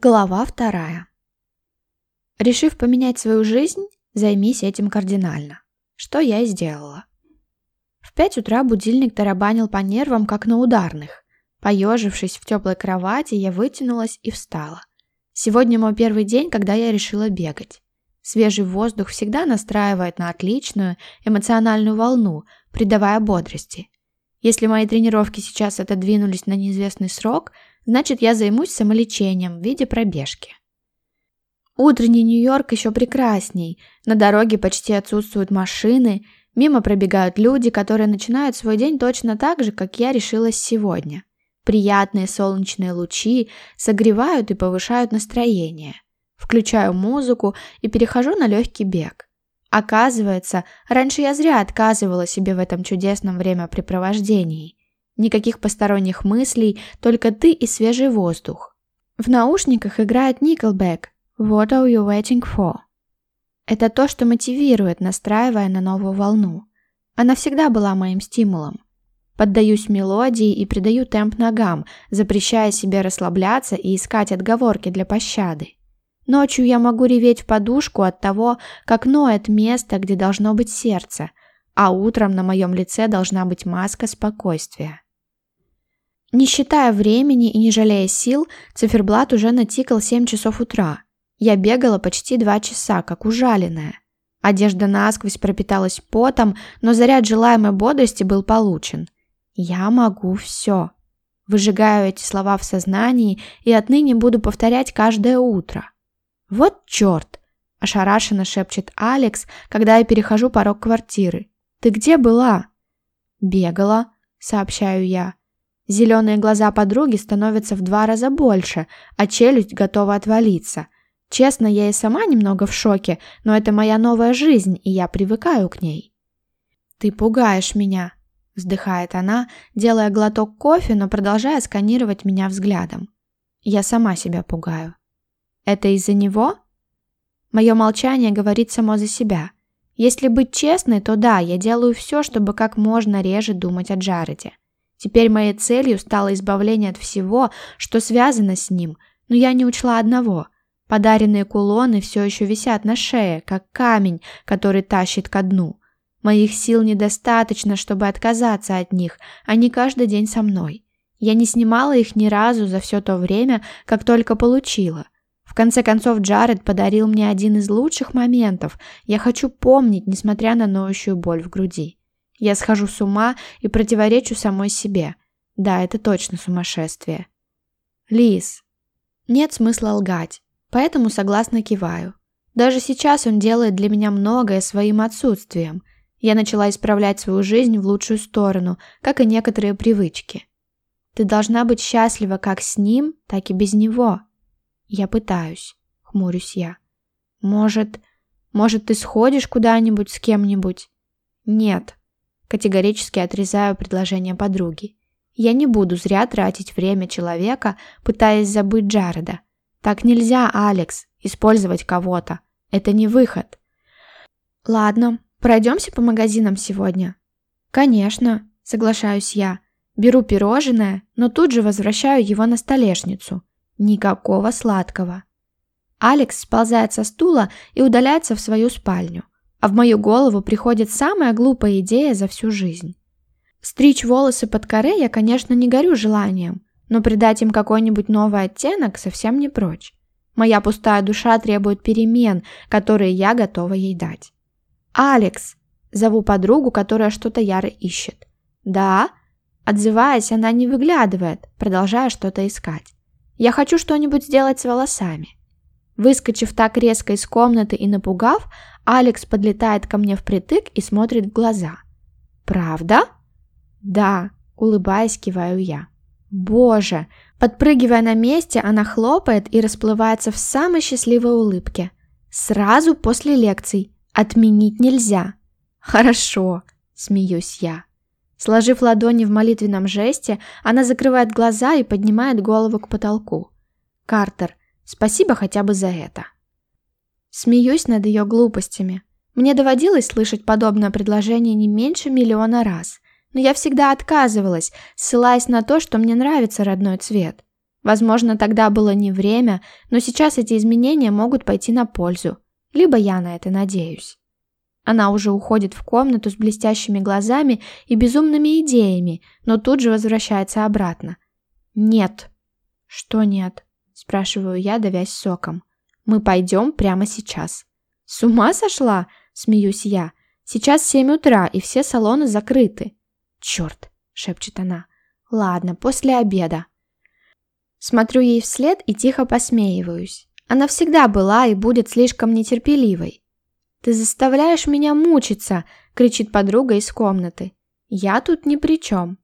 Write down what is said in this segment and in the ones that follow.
Глава вторая. Решив поменять свою жизнь, займись этим кардинально. Что я и сделала. В пять утра будильник тарабанил по нервам, как на ударных. Поежившись в теплой кровати, я вытянулась и встала. Сегодня мой первый день, когда я решила бегать. Свежий воздух всегда настраивает на отличную эмоциональную волну, придавая бодрости. Если мои тренировки сейчас отодвинулись на неизвестный срок – Значит, я займусь самолечением в виде пробежки. Утренний Нью-Йорк еще прекрасней. На дороге почти отсутствуют машины, мимо пробегают люди, которые начинают свой день точно так же, как я решилась сегодня. Приятные солнечные лучи согревают и повышают настроение. Включаю музыку и перехожу на легкий бег. Оказывается, раньше я зря отказывала себе в этом чудесном времяпрепровождении. Никаких посторонних мыслей, только ты и свежий воздух. В наушниках играет Nickelback «What are you waiting for?» Это то, что мотивирует, настраивая на новую волну. Она всегда была моим стимулом. Поддаюсь мелодии и придаю темп ногам, запрещая себе расслабляться и искать отговорки для пощады. Ночью я могу реветь в подушку от того, как ноет место, где должно быть сердце, а утром на моем лице должна быть маска спокойствия. Не считая времени и не жалея сил, циферблат уже натикал 7 часов утра. Я бегала почти 2 часа, как ужаленная. Одежда насквозь пропиталась потом, но заряд желаемой бодрости был получен. «Я могу все». Выжигаю эти слова в сознании и отныне буду повторять каждое утро. «Вот черт!» – ошарашенно шепчет Алекс, когда я перехожу порог квартиры. «Ты где была?» «Бегала», – сообщаю я. Зеленые глаза подруги становятся в два раза больше, а челюсть готова отвалиться. Честно, я и сама немного в шоке, но это моя новая жизнь, и я привыкаю к ней. «Ты пугаешь меня», — вздыхает она, делая глоток кофе, но продолжая сканировать меня взглядом. Я сама себя пугаю. «Это из-за него?» Мое молчание говорит само за себя. Если быть честной, то да, я делаю все, чтобы как можно реже думать о Джареде. Теперь моей целью стало избавление от всего, что связано с ним, но я не учла одного. Подаренные кулоны все еще висят на шее, как камень, который тащит ко дну. Моих сил недостаточно, чтобы отказаться от них, они каждый день со мной. Я не снимала их ни разу за все то время, как только получила. В конце концов, Джаред подарил мне один из лучших моментов. Я хочу помнить, несмотря на ноющую боль в груди. Я схожу с ума и противоречу самой себе. Да, это точно сумасшествие. Лис. Нет смысла лгать, поэтому согласно киваю. Даже сейчас он делает для меня многое своим отсутствием. Я начала исправлять свою жизнь в лучшую сторону, как и некоторые привычки. Ты должна быть счастлива как с ним, так и без него. Я пытаюсь, хмурюсь я. Может, может ты сходишь куда-нибудь с кем-нибудь? Нет, Категорически отрезаю предложение подруги. Я не буду зря тратить время человека, пытаясь забыть Джареда. Так нельзя, Алекс, использовать кого-то. Это не выход. Ладно, пройдемся по магазинам сегодня. Конечно, соглашаюсь я. Беру пирожное, но тут же возвращаю его на столешницу. Никакого сладкого. Алекс сползает со стула и удаляется в свою спальню. А в мою голову приходит самая глупая идея за всю жизнь. Стричь волосы под коре я, конечно, не горю желанием, но придать им какой-нибудь новый оттенок совсем не прочь. Моя пустая душа требует перемен, которые я готова ей дать. «Алекс!» – зову подругу, которая что-то яро ищет. «Да?» Отзываясь, она не выглядывает, продолжая что-то искать. «Я хочу что-нибудь сделать с волосами». Выскочив так резко из комнаты и напугав, Алекс подлетает ко мне впритык и смотрит в глаза. «Правда?» «Да», — улыбаясь, киваю я. «Боже!» Подпрыгивая на месте, она хлопает и расплывается в самой счастливой улыбке. «Сразу после лекций. Отменить нельзя». «Хорошо», — смеюсь я. Сложив ладони в молитвенном жесте, она закрывает глаза и поднимает голову к потолку. «Картер, спасибо хотя бы за это». Смеюсь над ее глупостями. Мне доводилось слышать подобное предложение не меньше миллиона раз, но я всегда отказывалась, ссылаясь на то, что мне нравится родной цвет. Возможно, тогда было не время, но сейчас эти изменения могут пойти на пользу. Либо я на это надеюсь. Она уже уходит в комнату с блестящими глазами и безумными идеями, но тут же возвращается обратно. «Нет». «Что нет?» – спрашиваю я, давясь соком. «Мы пойдем прямо сейчас». «С ума сошла?» – смеюсь я. «Сейчас семь утра, и все салоны закрыты». «Черт!» – шепчет она. «Ладно, после обеда». Смотрю ей вслед и тихо посмеиваюсь. Она всегда была и будет слишком нетерпеливой. «Ты заставляешь меня мучиться!» – кричит подруга из комнаты. «Я тут ни при чем».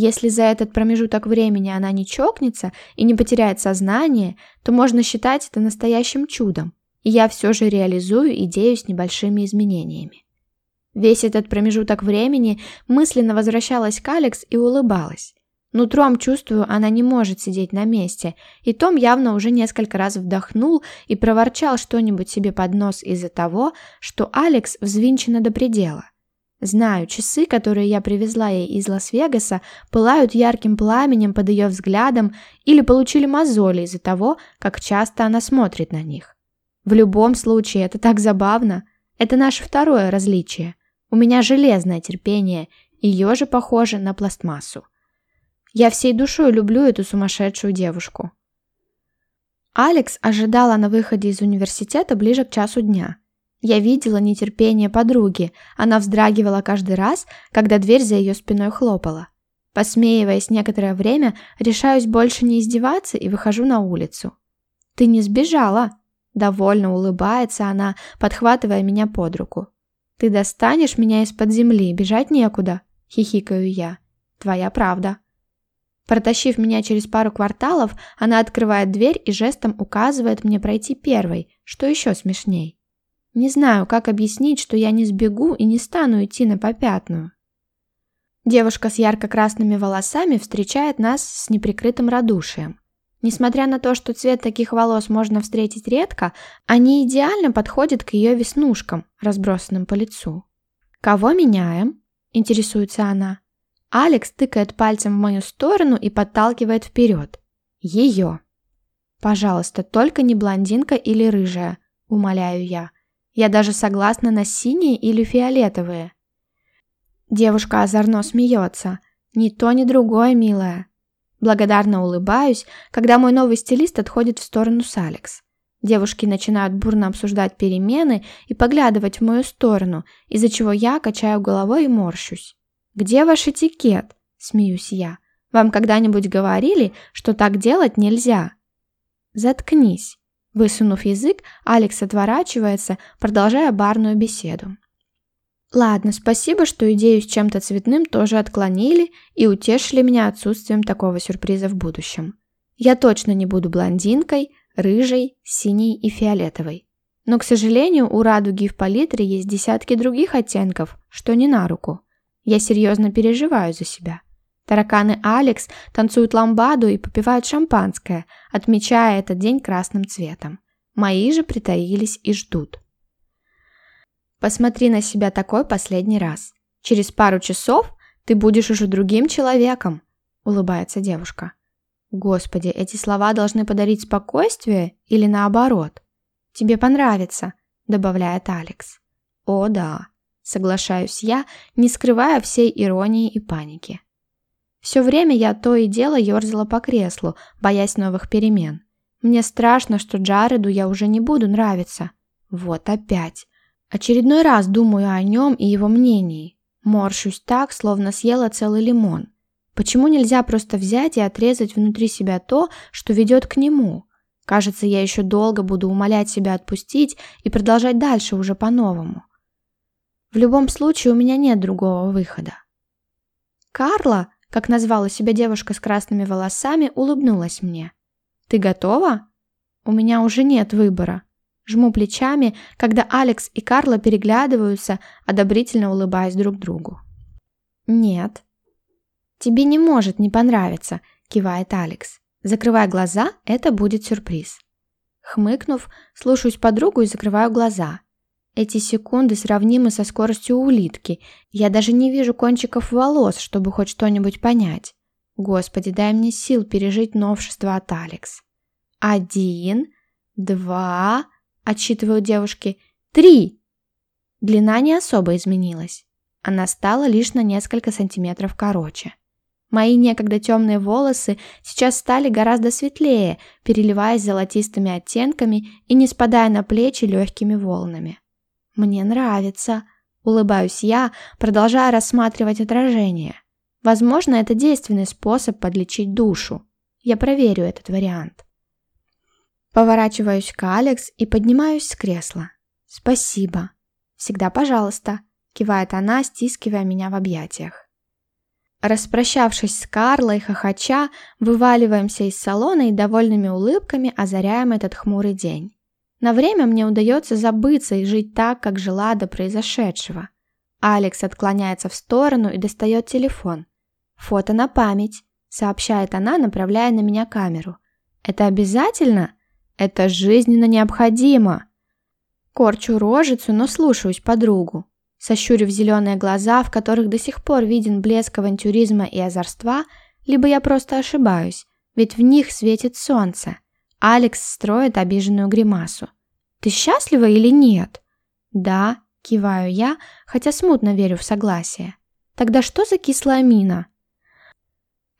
Если за этот промежуток времени она не чокнется и не потеряет сознание, то можно считать это настоящим чудом, и я все же реализую идею с небольшими изменениями. Весь этот промежуток времени мысленно возвращалась к Алекс и улыбалась. Нутром чувствую, она не может сидеть на месте, и Том явно уже несколько раз вдохнул и проворчал что-нибудь себе под нос из-за того, что Алекс взвинчена до предела. Знаю, часы, которые я привезла ей из Лас-Вегаса, пылают ярким пламенем под ее взглядом или получили мозоли из-за того, как часто она смотрит на них. В любом случае, это так забавно. Это наше второе различие. У меня железное терпение, ее же похоже на пластмассу. Я всей душой люблю эту сумасшедшую девушку. Алекс ожидала на выходе из университета ближе к часу дня. Я видела нетерпение подруги, она вздрагивала каждый раз, когда дверь за ее спиной хлопала. Посмеиваясь некоторое время, решаюсь больше не издеваться и выхожу на улицу. «Ты не сбежала?» Довольно улыбается она, подхватывая меня под руку. «Ты достанешь меня из-под земли, бежать некуда», — хихикаю я. «Твоя правда». Протащив меня через пару кварталов, она открывает дверь и жестом указывает мне пройти первой, что еще смешней. Не знаю, как объяснить, что я не сбегу и не стану идти на попятную. Девушка с ярко-красными волосами встречает нас с неприкрытым радушием. Несмотря на то, что цвет таких волос можно встретить редко, они идеально подходят к ее веснушкам, разбросанным по лицу. «Кого меняем?» – интересуется она. Алекс тыкает пальцем в мою сторону и подталкивает вперед. Ее. «Пожалуйста, только не блондинка или рыжая», — умоляю я. «Я даже согласна на синие или фиолетовые». Девушка озорно смеется. «Ни то, ни другое, милая». Благодарно улыбаюсь, когда мой новый стилист отходит в сторону с Алекс. Девушки начинают бурно обсуждать перемены и поглядывать в мою сторону, из-за чего я качаю головой и морщусь. «Где ваш этикет?» – смеюсь я. «Вам когда-нибудь говорили, что так делать нельзя?» «Заткнись!» Высунув язык, Алекс отворачивается, продолжая барную беседу. Ладно, спасибо, что идею с чем-то цветным тоже отклонили и утешили меня отсутствием такого сюрприза в будущем. Я точно не буду блондинкой, рыжей, синей и фиолетовой. Но, к сожалению, у радуги в палитре есть десятки других оттенков, что не на руку. Я серьезно переживаю за себя. Тараканы Алекс танцуют ламбаду и попивают шампанское, отмечая этот день красным цветом. Мои же притаились и ждут. Посмотри на себя такой последний раз. Через пару часов ты будешь уже другим человеком, улыбается девушка. Господи, эти слова должны подарить спокойствие или наоборот? Тебе понравится, добавляет Алекс. О да, соглашаюсь я, не скрывая всей иронии и паники. Все время я то и дело ерзала по креслу, боясь новых перемен. Мне страшно, что Джареду я уже не буду нравиться. Вот опять. Очередной раз думаю о нем и его мнении. Морщусь так, словно съела целый лимон. Почему нельзя просто взять и отрезать внутри себя то, что ведет к нему? Кажется, я еще долго буду умолять себя отпустить и продолжать дальше уже по-новому. В любом случае у меня нет другого выхода. Карла, как назвала себя девушка с красными волосами, улыбнулась мне. «Ты готова?» «У меня уже нет выбора». Жму плечами, когда Алекс и Карла переглядываются, одобрительно улыбаясь друг другу. «Нет». «Тебе не может не понравиться», — кивает Алекс. Закрывая глаза, это будет сюрприз. Хмыкнув, слушаюсь подругу и закрываю глаза. Эти секунды сравнимы со скоростью улитки. Я даже не вижу кончиков волос, чтобы хоть что-нибудь понять. Господи, дай мне сил пережить новшество от Алекс. Один, два, отсчитывают девушки, три. Длина не особо изменилась. Она стала лишь на несколько сантиметров короче. Мои некогда темные волосы сейчас стали гораздо светлее, переливаясь золотистыми оттенками и не спадая на плечи легкими волнами. «Мне нравится», — улыбаюсь я, продолжая рассматривать отражение. Возможно, это действенный способ подлечить душу. Я проверю этот вариант. Поворачиваюсь к Алекс и поднимаюсь с кресла. «Спасибо. Всегда пожалуйста», — кивает она, стискивая меня в объятиях. Распрощавшись с Карлой, хохоча, вываливаемся из салона и довольными улыбками озаряем этот хмурый день. На время мне удается забыться и жить так, как жила до произошедшего. Алекс отклоняется в сторону и достает телефон. «Фото на память», — сообщает она, направляя на меня камеру. «Это обязательно? Это жизненно необходимо!» Корчу рожицу, но слушаюсь подругу. Сощурив зеленые глаза, в которых до сих пор виден блеск авантюризма и озорства, либо я просто ошибаюсь, ведь в них светит солнце. Алекс строит обиженную гримасу. «Ты счастлива или нет?» «Да», — киваю я, хотя смутно верю в согласие. «Тогда что за кислая мина?»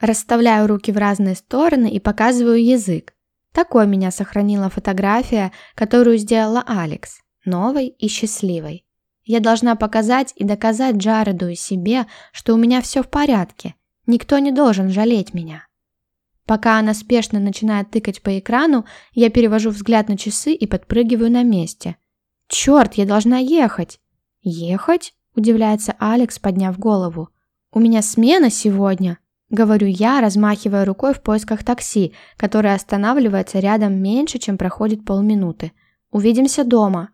Расставляю руки в разные стороны и показываю язык. Такой меня сохранила фотография, которую сделала Алекс, новой и счастливой. Я должна показать и доказать Джареду и себе, что у меня все в порядке. Никто не должен жалеть меня. Пока она спешно начинает тыкать по экрану, я перевожу взгляд на часы и подпрыгиваю на месте. «Черт, я должна ехать!» «Ехать?» – удивляется Алекс, подняв голову. «У меня смена сегодня!» – говорю я, размахивая рукой в поисках такси, которое останавливается рядом меньше, чем проходит полминуты. «Увидимся дома!»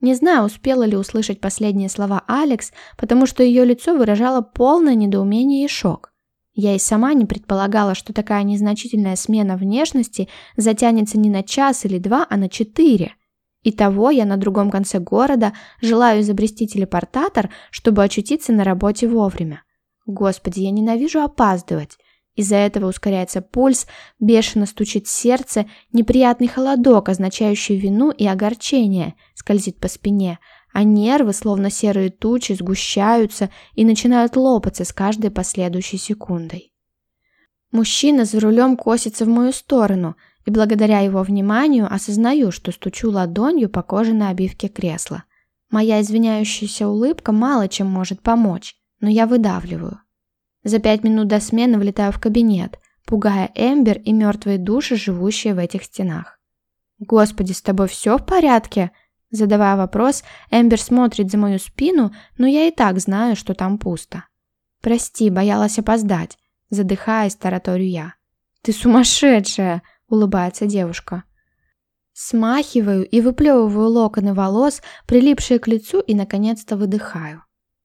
Не знаю, успела ли услышать последние слова Алекс, потому что ее лицо выражало полное недоумение и шок. Я и сама не предполагала, что такая незначительная смена внешности затянется не на час или два, а на четыре. Итого я на другом конце города желаю изобрести телепортатор, чтобы очутиться на работе вовремя. Господи, я ненавижу опаздывать. Из-за этого ускоряется пульс, бешено стучит сердце, неприятный холодок, означающий вину и огорчение, скользит по спине, а нервы, словно серые тучи, сгущаются и начинают лопаться с каждой последующей секундой. Мужчина за рулем косится в мою сторону, и благодаря его вниманию осознаю, что стучу ладонью по кожаной обивке кресла. Моя извиняющаяся улыбка мало чем может помочь, но я выдавливаю. За пять минут до смены влетаю в кабинет, пугая Эмбер и мертвые души, живущие в этих стенах. «Господи, с тобой все в порядке?» Задавая вопрос, Эмбер смотрит за мою спину, но я и так знаю, что там пусто. «Прости, боялась опоздать», задыхаясь, тараторю я. «Ты сумасшедшая!» – улыбается девушка. Смахиваю и выплевываю локоны волос, прилипшие к лицу, и, наконец-то, выдыхаю.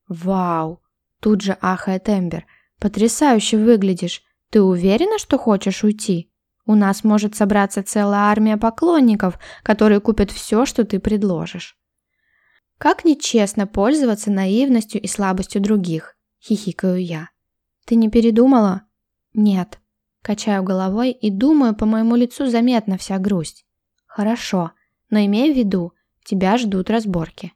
«Вау!» – тут же ахает Эмбер – «Потрясающе выглядишь. Ты уверена, что хочешь уйти? У нас может собраться целая армия поклонников, которые купят все, что ты предложишь». «Как нечестно пользоваться наивностью и слабостью других», — хихикаю я. «Ты не передумала?» «Нет». Качаю головой и думаю, по моему лицу заметна вся грусть. «Хорошо, но имей в виду, тебя ждут разборки».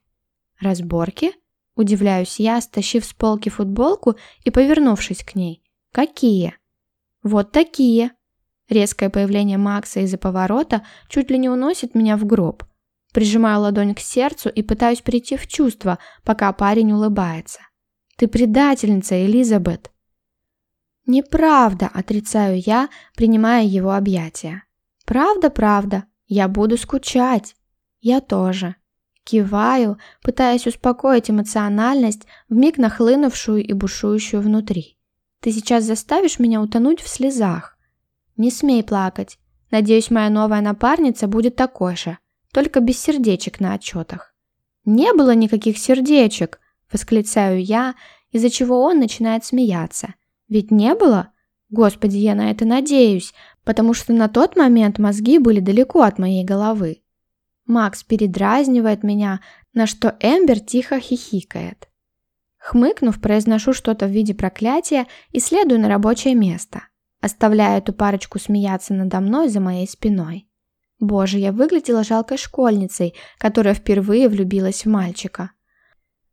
«Разборки?» Удивляюсь я, стащив с полки футболку и повернувшись к ней. «Какие?» «Вот такие!» Резкое появление Макса из-за поворота чуть ли не уносит меня в гроб. Прижимаю ладонь к сердцу и пытаюсь прийти в чувство, пока парень улыбается. «Ты предательница, Элизабет!» «Неправда!» – отрицаю я, принимая его объятия. «Правда, правда. Я буду скучать. Я тоже». Киваю, пытаясь успокоить эмоциональность, вмиг нахлынувшую и бушующую внутри. Ты сейчас заставишь меня утонуть в слезах. Не смей плакать. Надеюсь, моя новая напарница будет такой же, только без сердечек на отчетах. Не было никаких сердечек, восклицаю я, из-за чего он начинает смеяться. Ведь не было? Господи, я на это надеюсь, потому что на тот момент мозги были далеко от моей головы. Макс передразнивает меня, на что Эмбер тихо хихикает. Хмыкнув, произношу что-то в виде проклятия и следую на рабочее место, оставляя эту парочку смеяться надо мной за моей спиной. Боже, я выглядела жалкой школьницей, которая впервые влюбилась в мальчика.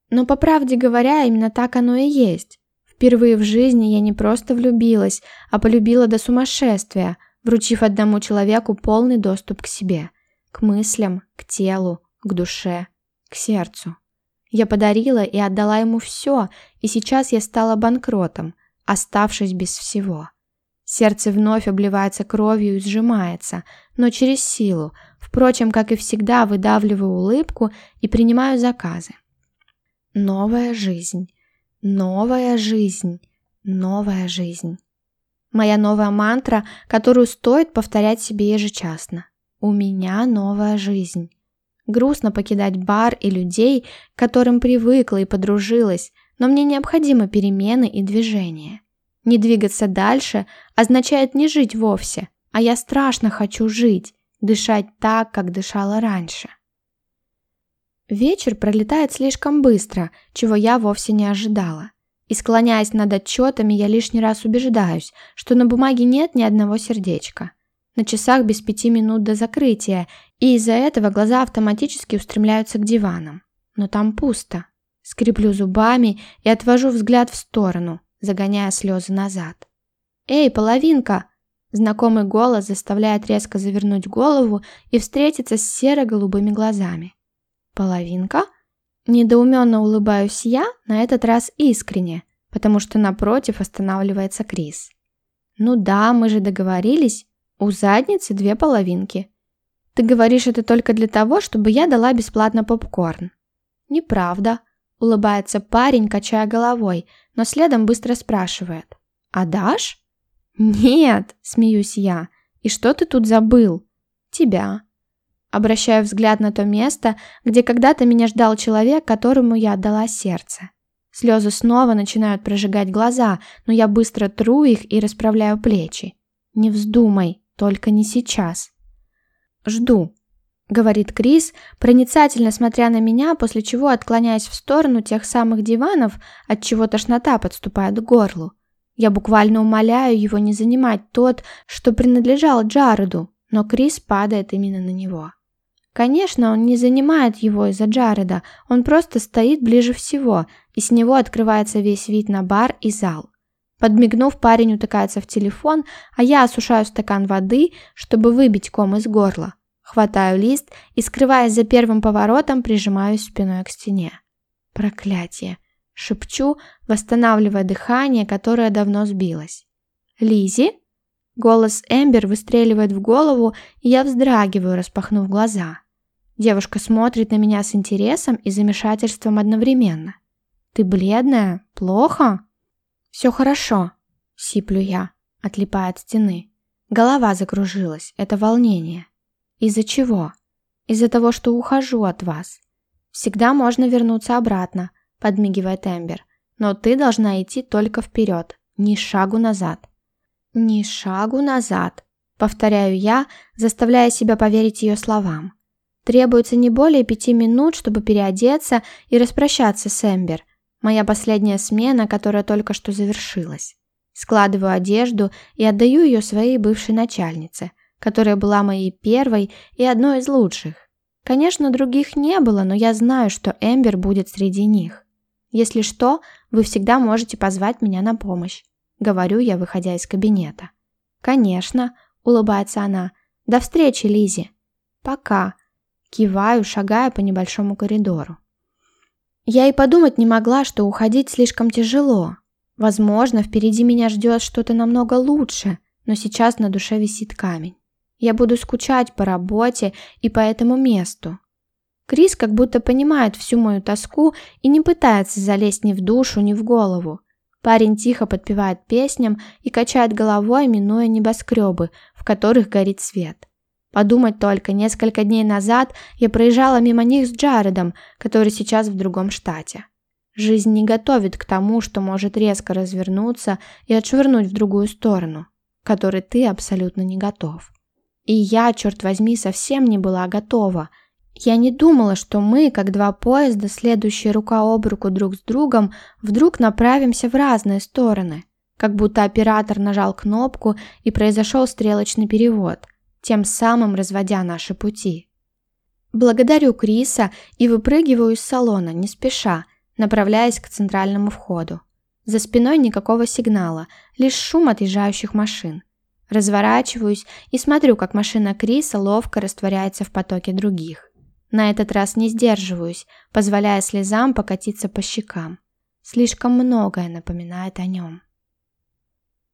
Но по правде говоря, именно так оно и есть. Впервые в жизни я не просто влюбилась, а полюбила до сумасшествия, вручив одному человеку полный доступ к себе, к мыслям, к телу, к душе, к сердцу. Я подарила и отдала ему все, и сейчас я стала банкротом, оставшись без всего. Сердце вновь обливается кровью и сжимается, но через силу, впрочем, как и всегда, выдавливаю улыбку и принимаю заказы. Новая жизнь, новая жизнь, новая жизнь. Моя новая мантра, которую стоит повторять себе ежечасно. У меня новая жизнь. Грустно покидать бар и людей, к которым привыкла и подружилась, но мне необходимы перемены и движения. Не двигаться дальше означает не жить вовсе, а я страшно хочу жить, дышать так, как дышала раньше. Вечер пролетает слишком быстро, чего я вовсе не ожидала. И склоняясь над отчетами, я лишний раз убеждаюсь, что на бумаге нет ни одного сердечка. На часах без пяти минут до закрытия, и из-за этого глаза автоматически устремляются к диванам. Но там пусто. Скреплю зубами и отвожу взгляд в сторону, загоняя слезы назад. «Эй, половинка!» Знакомый голос заставляет резко завернуть голову и встретиться с серо-голубыми глазами. «Половинка?» Недоуменно улыбаюсь я, на этот раз искренне, потому что напротив останавливается Крис. «Ну да, мы же договорились. У задницы две половинки. Ты говоришь это только для того, чтобы я дала бесплатно попкорн». «Неправда», — улыбается парень, качая головой, но следом быстро спрашивает. «А дашь?» «Нет», — смеюсь я. «И что ты тут забыл?» «Тебя». Обращаю взгляд на то место, где когда-то меня ждал человек, которому я отдала сердце. Слезы снова начинают прожигать глаза, но я быстро тру их и расправляю плечи. «Не вздумай, только не сейчас». «Жду», — говорит Крис, проницательно смотря на меня, после чего отклоняясь в сторону тех самых диванов, от чего тошнота подступает к горлу. Я буквально умоляю его не занимать тот, что принадлежал Джареду, но Крис падает именно на него. Конечно, он не занимает его из-за Джареда, он просто стоит ближе всего, и с него открывается весь вид на бар и зал. Подмигнув, парень утыкается в телефон, а я осушаю стакан воды, чтобы выбить ком из горла. Хватаю лист и, скрываясь за первым поворотом, прижимаюсь спиной к стене. Проклятие. Шепчу, восстанавливая дыхание, которое давно сбилось. Лизи? Голос Эмбер выстреливает в голову, и я вздрагиваю, распахнув глаза. Девушка смотрит на меня с интересом и замешательством одновременно. «Ты бледная? Плохо?» «Все хорошо», — сиплю я, отлипая от стены. Голова закружилась, это волнение. «Из-за чего?» «Из-за того, что ухожу от вас. Всегда можно вернуться обратно», — подмигивает Эмбер. «Но ты должна идти только вперед, ни шагу назад». «Ни шагу назад», — повторяю я, заставляя себя поверить ее словам. Требуется не более пяти минут, чтобы переодеться и распрощаться с Эмбер. Моя последняя смена, которая только что завершилась. Складываю одежду и отдаю ее своей бывшей начальнице, которая была моей первой и одной из лучших. Конечно, других не было, но я знаю, что Эмбер будет среди них. Если что, вы всегда можете позвать меня на помощь. Говорю я, выходя из кабинета. «Конечно», — улыбается она. «До встречи, Лизи. «Пока». Киваю, шагая по небольшому коридору. Я и подумать не могла, что уходить слишком тяжело. Возможно, впереди меня ждет что-то намного лучше, но сейчас на душе висит камень. Я буду скучать по работе и по этому месту. Крис как будто понимает всю мою тоску и не пытается залезть ни в душу, ни в голову. Парень тихо подпевает песням и качает головой, минуя небоскребы, в которых горит свет. Подумать только, несколько дней назад я проезжала мимо них с Джаредом, который сейчас в другом штате. Жизнь не готовит к тому, что может резко развернуться и отшвырнуть в другую сторону, к которой ты абсолютно не готов. И я, черт возьми, совсем не была готова. Я не думала, что мы, как два поезда, следующие рука об руку друг с другом, вдруг направимся в разные стороны, как будто оператор нажал кнопку и произошел стрелочный перевод, тем самым разводя наши пути. Благодарю Криса и выпрыгиваю из салона, не спеша, направляясь к центральному входу. За спиной никакого сигнала, лишь шум отъезжающих машин. Разворачиваюсь и смотрю, как машина Криса ловко растворяется в потоке других. На этот раз не сдерживаюсь, позволяя слезам покатиться по щекам. Слишком многое напоминает о нем.